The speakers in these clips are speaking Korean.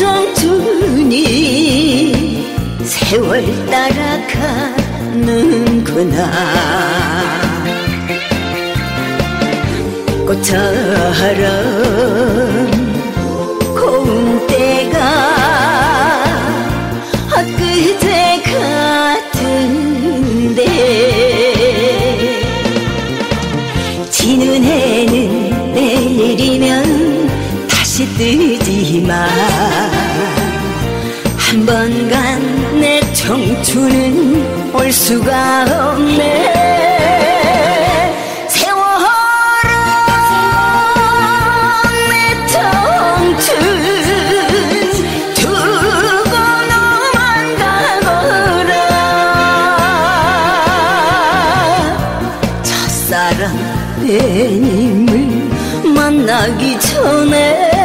청춘이 세월 따라가는구나. 꽃처럼 다시 뜨지만 한 번 간 내 청춘은 올 수가 없네. 세월아 내 청춘 두고 너만 가거라. 첫사랑 내 님을 만나기 전에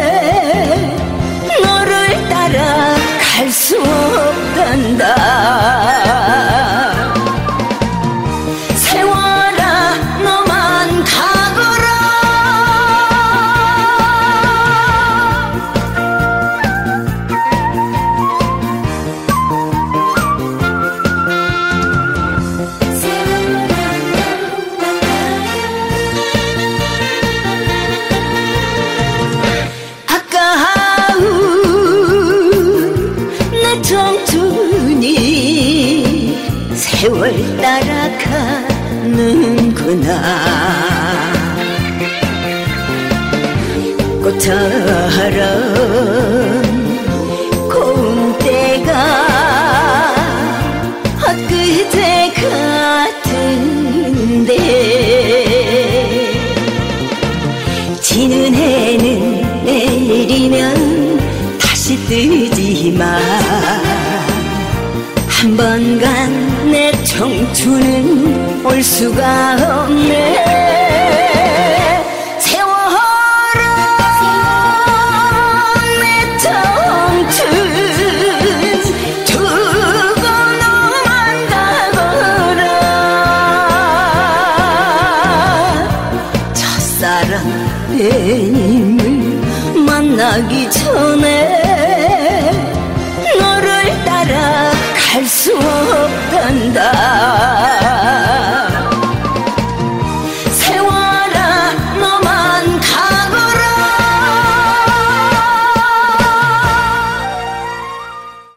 청춘이 세월 따라 가는구나. 꽃처럼 고운 때가 엊그제 같은데 지는 해는 내일이면 다시 뜨지만 한 번간 내 청춘은 올 수가 없네. 세월아 내 청춘 두고 너만 가거라. 첫사랑 애님을 만나기 전